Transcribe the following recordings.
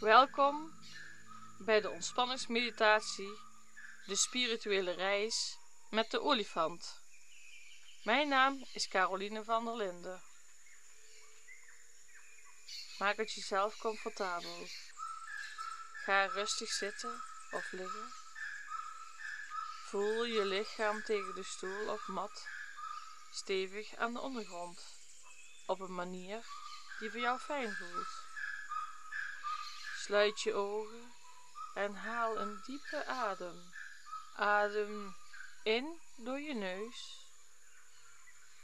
Welkom bij de ontspanningsmeditatie, de spirituele reis met de olifant. Mijn naam is Caroline van der Linden. Maak het jezelf comfortabel. Ga rustig zitten of liggen. Voel je lichaam tegen de stoel of mat stevig aan de ondergrond, op een manier die voor jou fijn voelt. Sluit je ogen en haal een diepe adem. Adem in door je neus,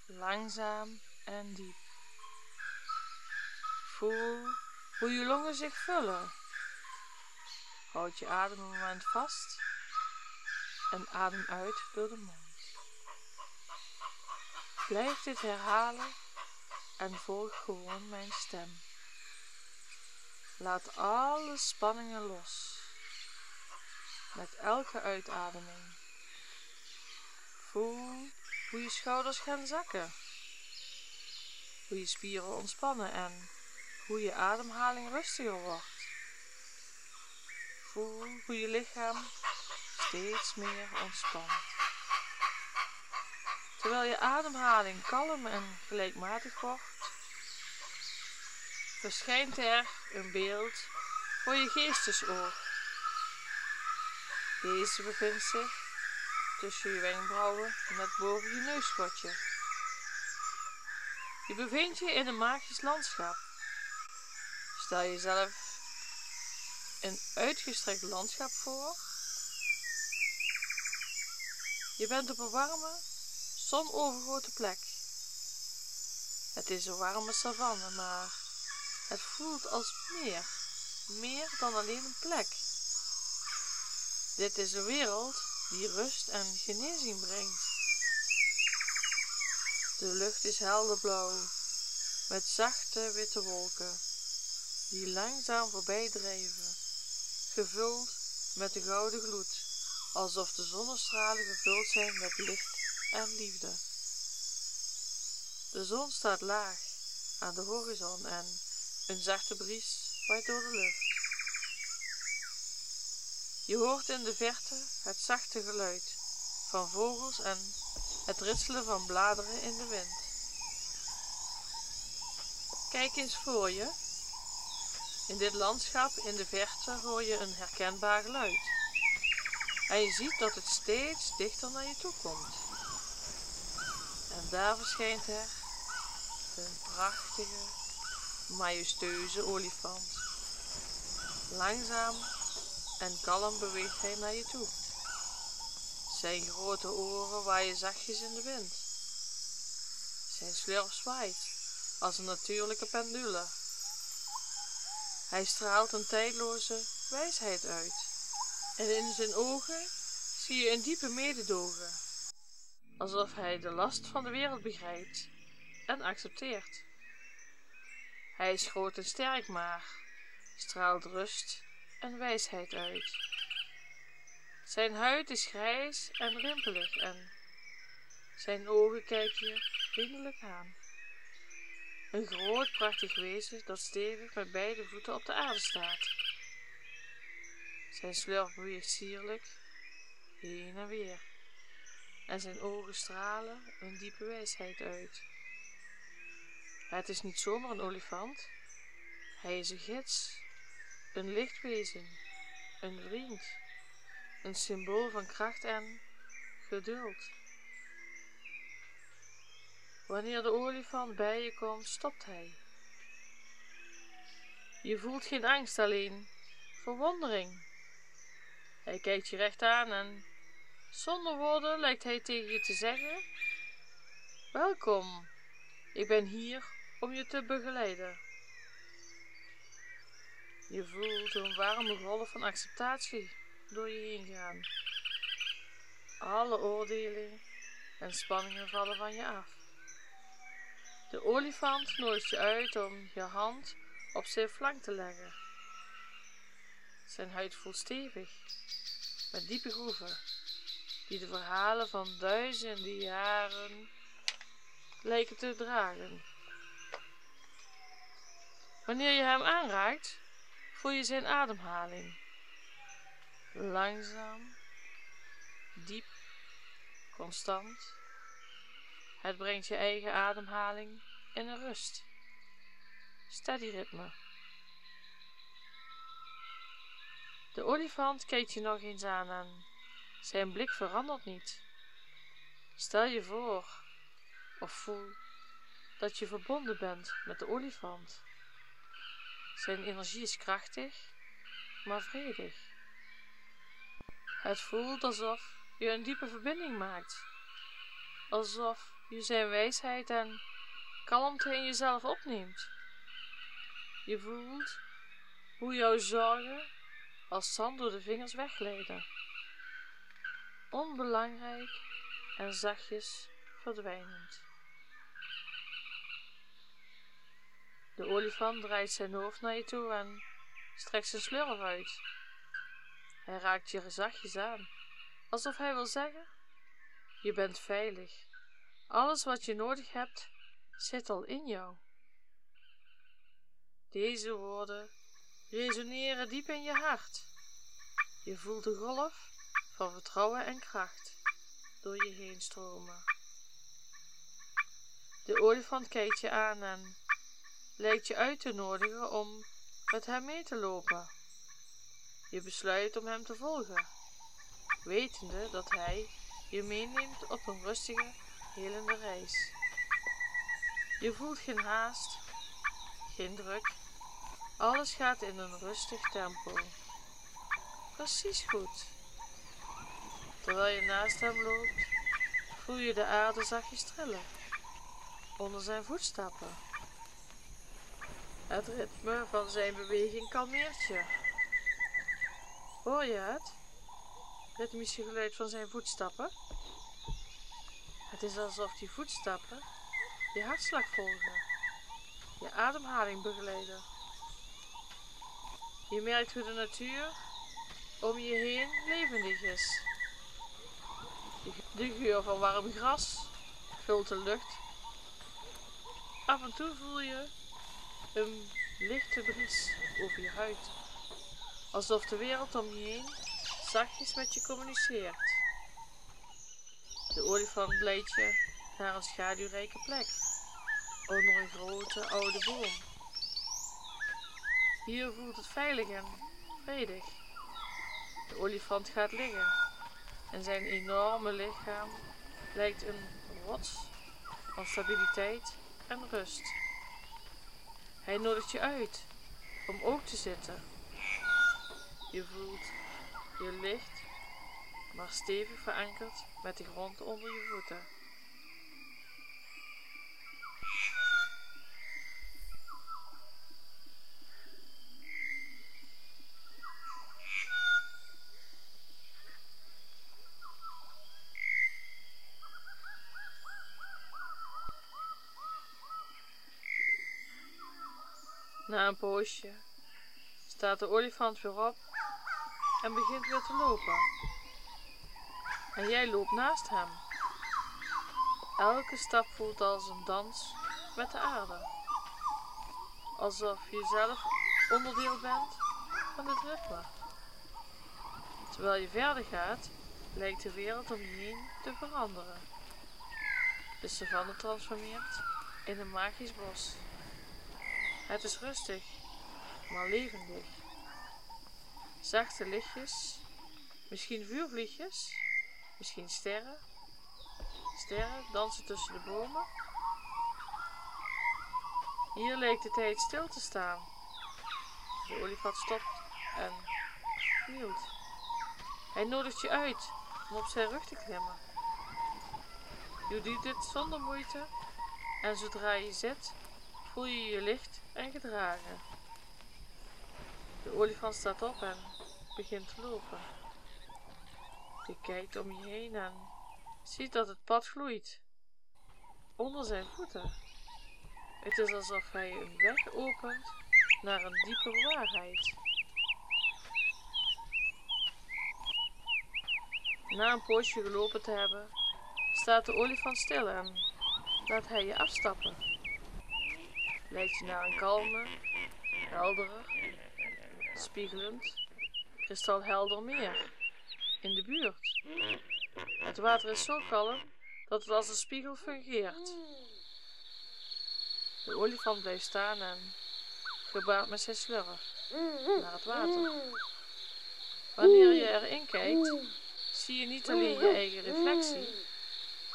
langzaam en diep. Voel hoe je longen zich vullen. Houd je adem een moment vast en adem uit door de mond. Blijf dit herhalen en volg gewoon mijn stem. Laat alle spanningen los. Met elke uitademing. Voel hoe je schouders gaan zakken. Hoe je spieren ontspannen en hoe je ademhaling rustiger wordt. Voel hoe je lichaam steeds meer ontspant. Terwijl je ademhaling kalm en gelijkmatig wordt, verschijnt er een beeld voor je geestesoog. Deze bevindt zich tussen je wenkbrauwen net boven je neusschotje. Je bevindt je in een magisch landschap. Stel jezelf een uitgestrekt landschap voor. Je bent op een warme, zonovergoten plek. Het is een warme savanne, maar het voelt als meer, meer dan alleen een plek. Dit is een wereld die rust en genezing brengt. De lucht is helderblauw, met zachte witte wolken, die langzaam voorbij drijven, gevuld met de gouden gloed, alsof de zonnestralen gevuld zijn met licht en liefde. De zon staat laag aan de horizon en een zachte bries waait door de lucht. Je hoort in de verte het zachte geluid van vogels en het ritselen van bladeren in de wind. Kijk eens voor je. In dit landschap in de verte hoor je een herkenbaar geluid. En je ziet dat het steeds dichter naar je toe komt. En daar verschijnt er een prachtige majestueuze olifant. Langzaam en kalm beweegt hij naar je toe. Zijn grote oren waaien zachtjes in de wind. Zijn slurf zwaait als een natuurlijke pendule. Hij straalt een tijdloze wijsheid uit. En in zijn ogen zie je een diepe mededogen, alsof hij de last van de wereld begrijpt en accepteert. Hij is groot en sterk, maar straalt rust en wijsheid uit. Zijn huid is grijs en rimpelig en zijn ogen kijken je vriendelijk aan. Een groot, prachtig wezen dat stevig met beide voeten op de aarde staat. Zijn slurf beweegt sierlijk heen en weer en zijn ogen stralen een diepe wijsheid uit. Het is niet zomaar een olifant. Hij is een gids, een lichtwezen, een vriend, een symbool van kracht en geduld. Wanneer de olifant bij je komt, stopt hij. Je voelt geen angst, alleen verwondering. Hij kijkt je recht aan en zonder woorden lijkt hij tegen je te zeggen: Welkom, ik ben hier om je te begeleiden. Je voelt een warme golf van acceptatie door je heen gaan. Alle oordelen en spanningen vallen van je af. De olifant nodigt je uit om je hand op zijn flank te leggen. Zijn huid voelt stevig, met diepe groeven, die de verhalen van duizenden jaren lijken te dragen. Wanneer je hem aanraakt, voel je zijn ademhaling. Langzaam, diep, constant. Het brengt je eigen ademhaling in een rust. Steady ritme. De olifant kijkt je nog eens aan en zijn blik verandert niet. Stel je voor of voel dat je verbonden bent met de olifant. Zijn energie is krachtig, maar vredig. Het voelt alsof je een diepe verbinding maakt, alsof je zijn wijsheid en kalmte in jezelf opneemt. Je voelt hoe jouw zorgen als zand door de vingers wegglijden. Onbelangrijk en zachtjes verdwijnend. De olifant draait zijn hoofd naar je toe en strekt zijn slurf uit. Hij raakt je zachtjes aan, alsof hij wil zeggen: Je bent veilig. Alles wat je nodig hebt, zit al in jou. Deze woorden resoneren diep in je hart. Je voelt de golf van vertrouwen en kracht door je heen stromen. De olifant kijkt je aan en lijkt je uit te nodigen om met hem mee te lopen. Je besluit om hem te volgen, wetende dat hij je meeneemt op een rustige, helende reis. Je voelt geen haast, geen druk, alles gaat in een rustig tempo. Precies goed. Terwijl je naast hem loopt, voel je de aarde zachtjes trillen onder zijn voetstappen. Het ritme van zijn beweging kalmeert je. Hoor je het? Ritmische geluid van zijn voetstappen? Het is alsof die voetstappen je hartslag volgen, je ademhaling begeleiden. Je merkt hoe de natuur om je heen levendig is. De geur van warm gras vult de lucht. Af en toe voel je een lichte bries over je huid, alsof de wereld om je heen zachtjes met je communiceert. De olifant leidt je naar een schaduwrijke plek, onder een grote oude boom. Hier voelt het veilig en vredig. De olifant gaat liggen en zijn enorme lichaam lijkt een rots van stabiliteit en rust. Hij nodigt je uit om ook te zitten. Je voelt je licht, maar stevig verankerd met de grond onder je voeten. Na een poosje staat de olifant weer op en begint weer te lopen. En jij loopt naast hem. Elke stap voelt als een dans met de aarde. Alsof je zelf onderdeel bent van het ritme. Terwijl je verder gaat, lijkt de wereld om je heen te veranderen. De savanne transformeert in een magisch bos. Het is rustig, maar levendig. Zachte lichtjes, misschien vuurvliegjes, misschien sterren. Sterren dansen tussen de bomen. Hier leek de tijd stil te staan. De olifant stopt en knielt. Hij nodigt je uit om op zijn rug te klimmen. Je doet dit zonder moeite en zodra je zit, voel je je licht en gedragen. De olifant staat op en begint te lopen. Je kijkt om je heen en ziet dat het pad gloeit. Onder zijn voeten. Het is alsof hij een weg opent naar een diepere waarheid. Na een poosje gelopen te hebben, staat de olifant stil en laat hij je afstappen leidt je naar een kalme, heldere spiegelend, kristalhelder meer, in de buurt. Het water is zo kalm dat het als een spiegel fungeert. De olifant blijft staan en gebaart met zijn slurf naar het water. Wanneer je erin kijkt, zie je niet alleen je eigen reflectie,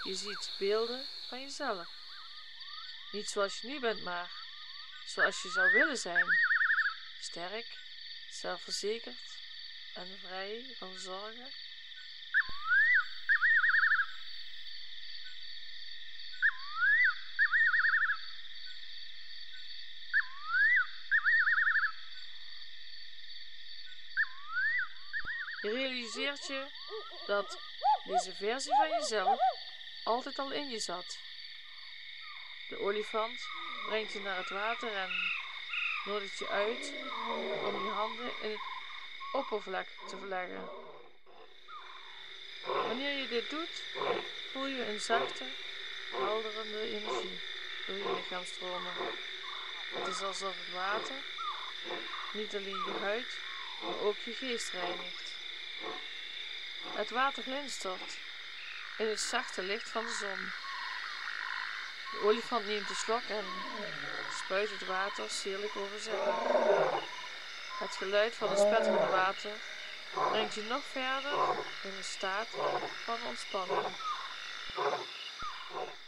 je ziet beelden van jezelf. Niet zoals je nu bent, maar zoals je zou willen zijn. Sterk, zelfverzekerd en vrij van zorgen. Je realiseert je dat deze versie van jezelf altijd al in je zat. De olifant brengt je naar het water en nodigt je uit om je handen in het oppervlak te verleggen. Wanneer je dit doet, voel je een zachte, helderende energie door je lichaam stromen. Het is alsof het water niet alleen je huid, maar ook je geest reinigt. Het water glinstert in het zachte licht van de zon. De olifant neemt een slok en spuit het water sierlijk over zich. Het geluid van het spetterende water brengt je nog verder in een staat van ontspanning.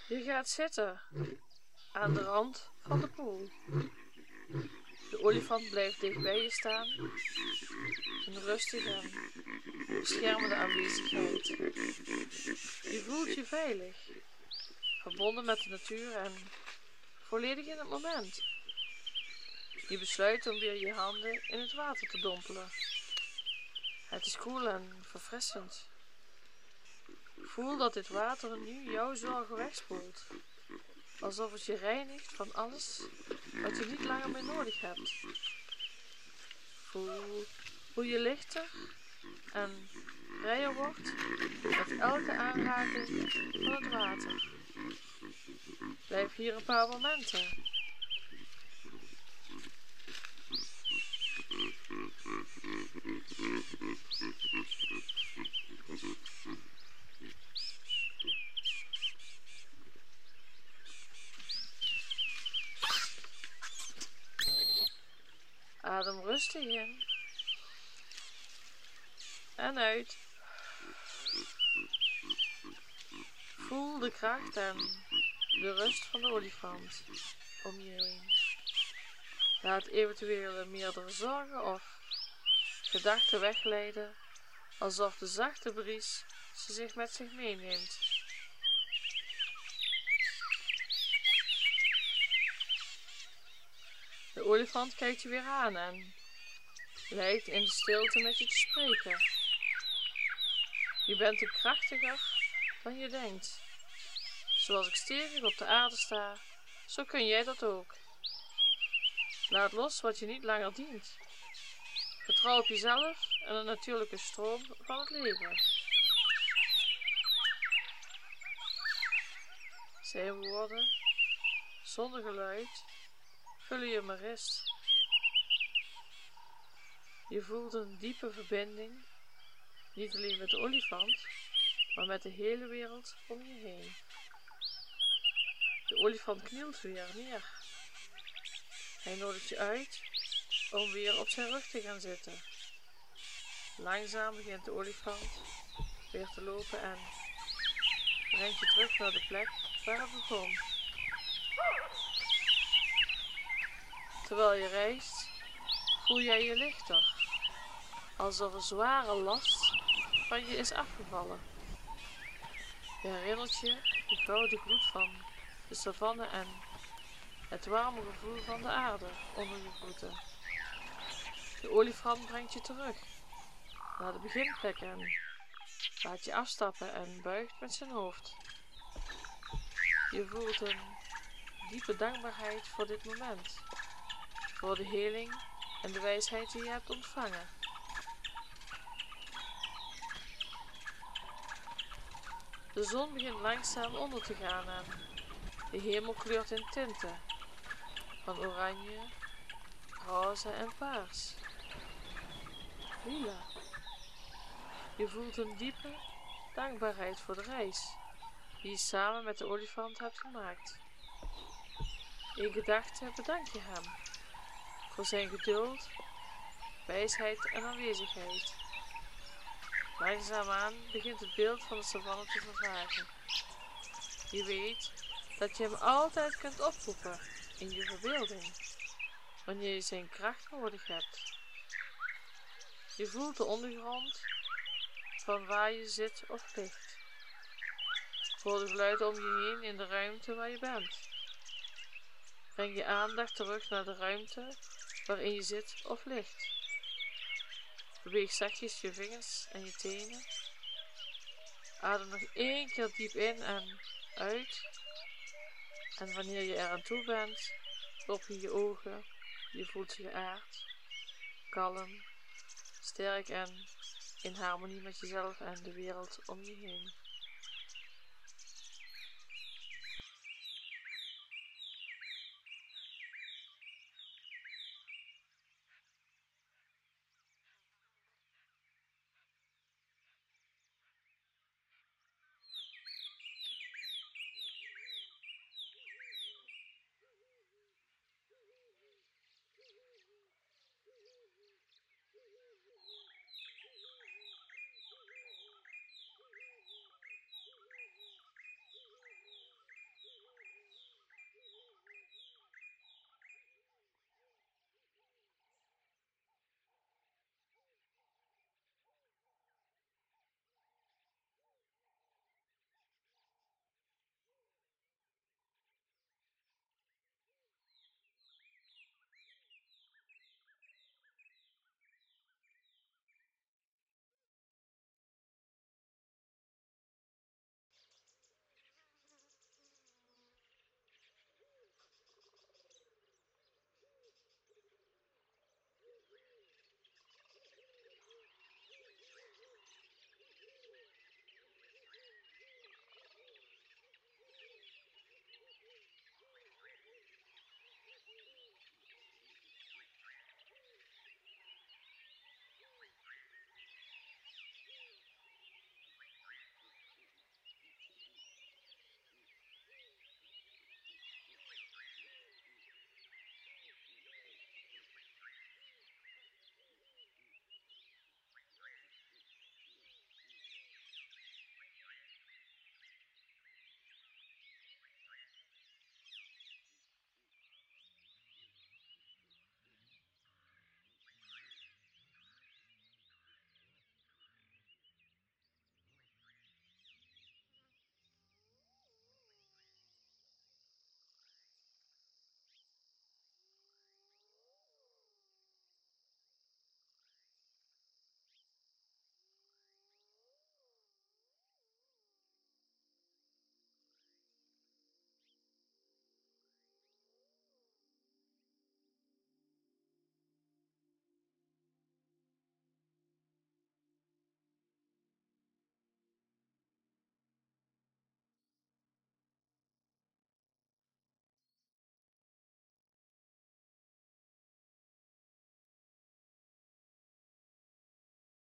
Je gaat zitten aan de rand van de poel. De olifant blijft dicht bij je staan. Een rustige en beschermende aanwezigheid. Je voelt je veilig, verbonden met de natuur en volledig in het moment. Je besluit om weer je handen in het water te dompelen. Het is koel en verfrissend. Voel dat dit water nu jouw zorgen wegspoelt alsof het je reinigt van alles wat je niet langer meer nodig hebt. Voel hoe je lichter en vrijer wordt met elke aanraking van het water. Blijf hier een paar momenten. Adem rustig in. En uit. Voel de kracht en de rust van de olifant om je heen. Laat eventuele meerdere zorgen of gedachten wegleiden, alsof de zachte bries ze zich met zich meeneemt. De olifant kijkt je weer aan en lijkt in de stilte met je te spreken. Je bent er krachtiger dan je denkt. Zoals ik stevig op de aarde sta, zo kun jij dat ook. Laat los wat je niet langer dient. Vertrouw op jezelf en de natuurlijke stroom van het leven. Zijn woorden, zonder geluid, vullen je maar rust. Je voelt een diepe verbinding, niet alleen met de olifant, maar met de hele wereld om je heen. De olifant knielt weer neer. Hij nodigt je uit om weer op zijn rug te gaan zitten. Langzaam begint de olifant weer te lopen en brengt je terug naar de plek waar het begon. Terwijl je reist, voel jij je lichter, alsof een zware last van je is afgevallen. Je herinnert je de gouden gloed van de savanne en het warme gevoel van de aarde onder je voeten. De olifant brengt je terug naar de beginplek en laat je afstappen en buigt met zijn hoofd. Je voelt een diepe dankbaarheid voor dit moment voor de heling en de wijsheid die je hebt ontvangen. De zon begint langzaam onder te gaan en de hemel kleurt in tinten van oranje, roze en paars. lila. Je voelt een diepe dankbaarheid voor de reis die je samen met de olifant hebt gemaakt. In gedachten bedank je hem voor zijn geduld, wijsheid en aanwezigheid. Langzaamaan begint het beeld van de savanne te vervagen. Je weet dat je hem altijd kunt oproepen in je verbeelding, wanneer je zijn kracht nodig hebt. Je voelt de ondergrond van waar je zit of ligt. Voel de geluiden om je heen in de ruimte waar je bent. Breng je aandacht terug naar de ruimte waarin je zit of ligt. Beweeg zachtjes je vingers en je tenen. Adem nog één keer diep in en uit. En wanneer je eraan toe bent, open je ogen. Je voelt je geaard, kalm, sterk en in harmonie met jezelf en de wereld om je heen.